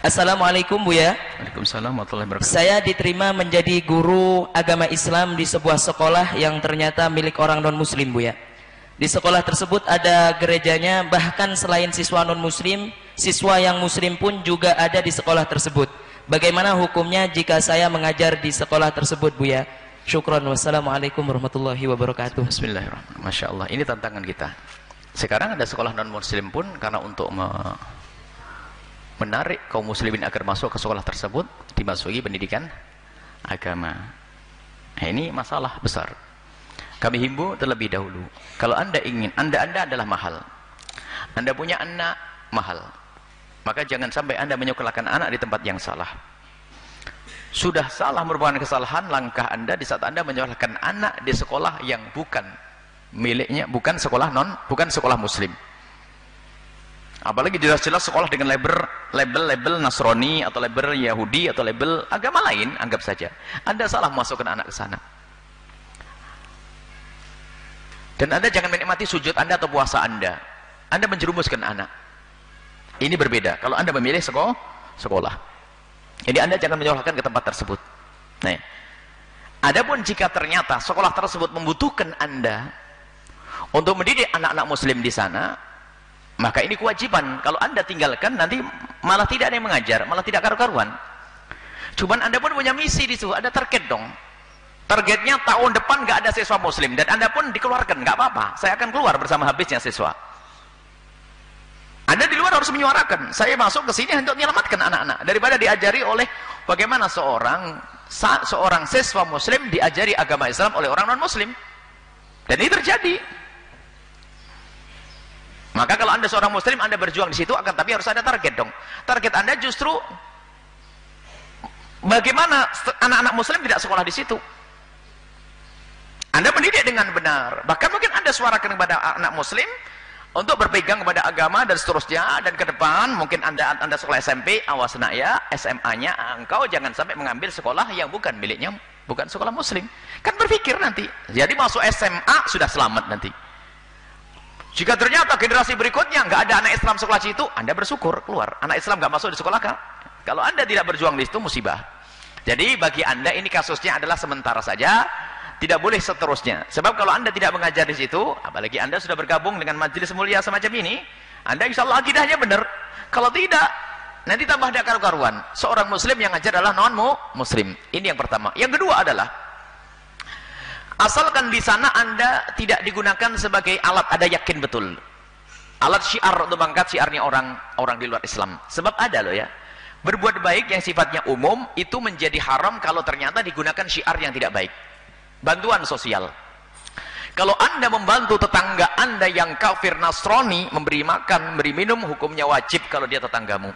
Assalamualaikum Buya. Waalaikumsalam warahmatullahi wabarakatuh. Saya diterima menjadi guru agama Islam di sebuah sekolah yang ternyata milik orang non muslim Buya. Di sekolah tersebut ada gerejanya bahkan selain siswa non muslim, siswa yang muslim pun juga ada di sekolah tersebut. Bagaimana hukumnya jika saya mengajar di sekolah tersebut Buya? Syukron wassalamualaikum warahmatullahi wabarakatuh. Bismillahirrahmanirrahim. Masya Allah, ini tantangan kita. Sekarang ada sekolah non muslim pun karena untuk me menarik kaum muslimin agar masuk ke sekolah tersebut dimasuki pendidikan agama. Nah, ini masalah besar. Kami himbau terlebih dahulu kalau anda ingin anda-anda adalah mahal. Anda punya anak mahal. Maka jangan sampai anda menyekolahkan anak di tempat yang salah. Sudah salah merupakan kesalahan langkah anda di saat anda menyekolahkan anak di sekolah yang bukan miliknya bukan sekolah non bukan sekolah muslim apalagi jelas-jelas sekolah dengan label label-label Nasrani atau label Yahudi atau label agama lain anggap saja. Anda salah memasukkan anak ke sana. Dan anda jangan menikmati sujud anda atau puasa anda. Anda menjerumuskan anak. Ini berbeda. Kalau anda memilih sekolah sekolah. Jadi anda jangan menyalahkan ke tempat tersebut. Nah adapun jika ternyata sekolah tersebut membutuhkan anda untuk mendidik anak-anak muslim di sana maka ini kewajiban. Kalau anda tinggalkan nanti malah tidak ada yang mengajar malah tidak karu-karuan. Cuman anda pun punya misi di situ ada target dong. Targetnya tahun depan gak ada siswa muslim dan anda pun dikeluarkan gak apa-apa. Saya akan keluar bersama habisnya siswa. Anda di luar harus menyuarakan saya masuk ke sini untuk menyelamatkan anak-anak. Daripada diajari oleh bagaimana seorang seorang siswa muslim diajari agama Islam oleh orang non muslim dan ini terjadi maka kalau anda seorang muslim, anda berjuang di situ, akan tapi harus ada target dong. Target anda justru bagaimana anak-anak muslim tidak sekolah di situ. Anda mendidik dengan benar. Bahkan mungkin anda suarakan kepada anak muslim untuk berpegang kepada agama dan seterusnya dan ke depan mungkin anda anda sekolah SMP awas nak ya SMA-nya engkau jangan sampai mengambil sekolah yang bukan miliknya bukan sekolah muslim kan berpikir nanti jadi masuk SMA sudah selamat nanti jika ternyata generasi berikutnya nggak ada anak Islam sekolah situ, Anda bersyukur keluar. Anak Islam nggak masuk di sekolah kan? Kalau Anda tidak berjuang di situ musibah. Jadi bagi Anda ini kasusnya adalah sementara saja, tidak boleh seterusnya. Sebab kalau Anda tidak mengajar di situ, apalagi Anda sudah bergabung dengan majelis mulia semacam ini, Anda insya Allah akidahnya benar. Kalau tidak, nanti tambah ada karu-karuan. Seorang muslim yang ngajar adalah non-muslim. Ini yang pertama. Yang kedua adalah asalkan di sana anda tidak digunakan sebagai alat. Ada yakin betul. Alat syiar untuk mengangkat syiarnya orang orang di luar Islam. Sebab ada loh ya. Berbuat baik yang sifatnya umum itu menjadi haram kalau ternyata digunakan syiar yang tidak baik. Bantuan sosial. Kalau anda membantu tetangga anda yang kafir Nasrani memberi makan, memberi minum hukumnya wajib kalau dia tetanggamu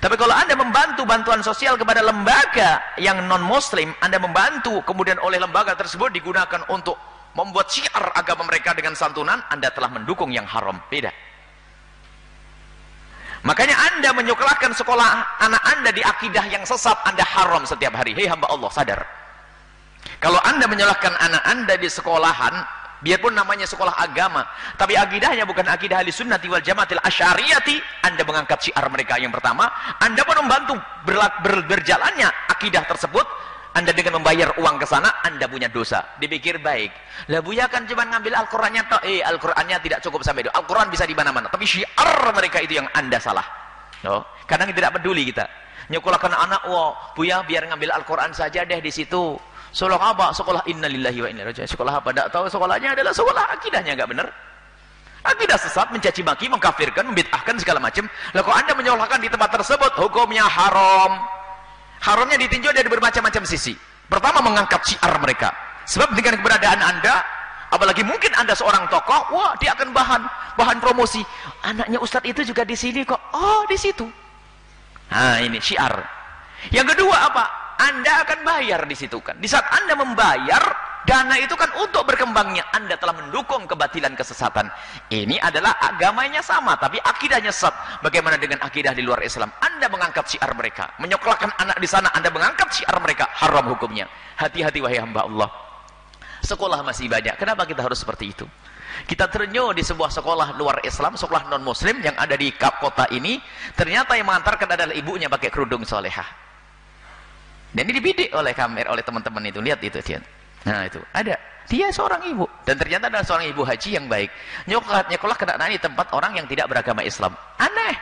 tapi kalau anda membantu bantuan sosial kepada lembaga yang non muslim, anda membantu kemudian oleh lembaga tersebut digunakan untuk membuat syiar agama mereka dengan santunan, anda telah mendukung yang haram. Beda. Makanya anda menyekolahkan sekolah anak anda di akidah yang sesat, anda haram setiap hari. Hei hamba Allah, sadar. Kalau anda menyalahkan anak anda di sekolahan, biarpun namanya sekolah agama tapi akidahnya bukan akidah ahli sunnati wal jamaatil asyariyati. Anda mengangkat syiar mereka yang pertama anda pun membantu ber, ber, berjalannya akidah tersebut. Anda dengan membayar uang ke sana anda punya dosa. Dipikir baik. Lah buya kan cuma ngambil Al-Qurannya eh Al-Qurannya tidak cukup sampai itu. Al-Quran bisa di mana-mana tapi syiar mereka itu yang anda salah. No? kadang tidak peduli kita. Nyekolahkan anak wah buya biar ngambil Al-Quran saja deh di situ Sekolah apa? Sekolah innalillahi wa inna ilaihi Sekolah apa? Tidak tahu sekolahnya adalah sekolah akidahnya enggak benar. Akidah sesat, mencaci maki, mengkafirkan, membid'ahkan segala macam. Lah kok Anda menyalahkan di tempat tersebut hukumnya haram. Haramnya ditinjau dari bermacam-macam sisi. Pertama mengangkat syiar mereka. Sebab dengan keberadaan Anda apalagi mungkin Anda seorang tokoh, wah dia akan bahan bahan promosi. Anaknya ustadz itu juga di sini kok. Oh, di situ. Nah, ini syiar. Yang kedua apa? Anda akan bayar di situ kan. Di saat Anda membayar, dana itu kan untuk berkembangnya. Anda telah mendukung kebatilan kesesatan. Ini adalah agamanya sama, tapi akidahnya sesat. Bagaimana dengan akidah di luar Islam? Anda mengangkat syiar mereka. Menyekolahkan anak di sana, Anda mengangkat syiar mereka. Haram hukumnya. Hati-hati wahai hamba Allah. Sekolah masih banyak. Kenapa kita harus seperti itu? Kita terenyuh di sebuah sekolah luar Islam, sekolah non-muslim yang ada di kota ini, ternyata yang mengantarkan adalah ibunya pakai kerudung solehah. Dan ini dibidik oleh kamera, oleh teman-teman itu. Lihat itu dia. Nah itu, ada. Dia seorang ibu. Dan ternyata adalah seorang ibu haji yang baik. Nyokolah, nyokolah kena nani tempat orang yang tidak beragama Islam. Aneh.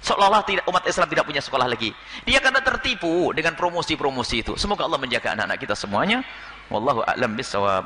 Seolah-olah umat Islam tidak punya sekolah lagi. Dia karena tertipu dengan promosi-promosi itu. Semoga Allah menjaga anak-anak kita semuanya. Wallahu a'lam bisawab.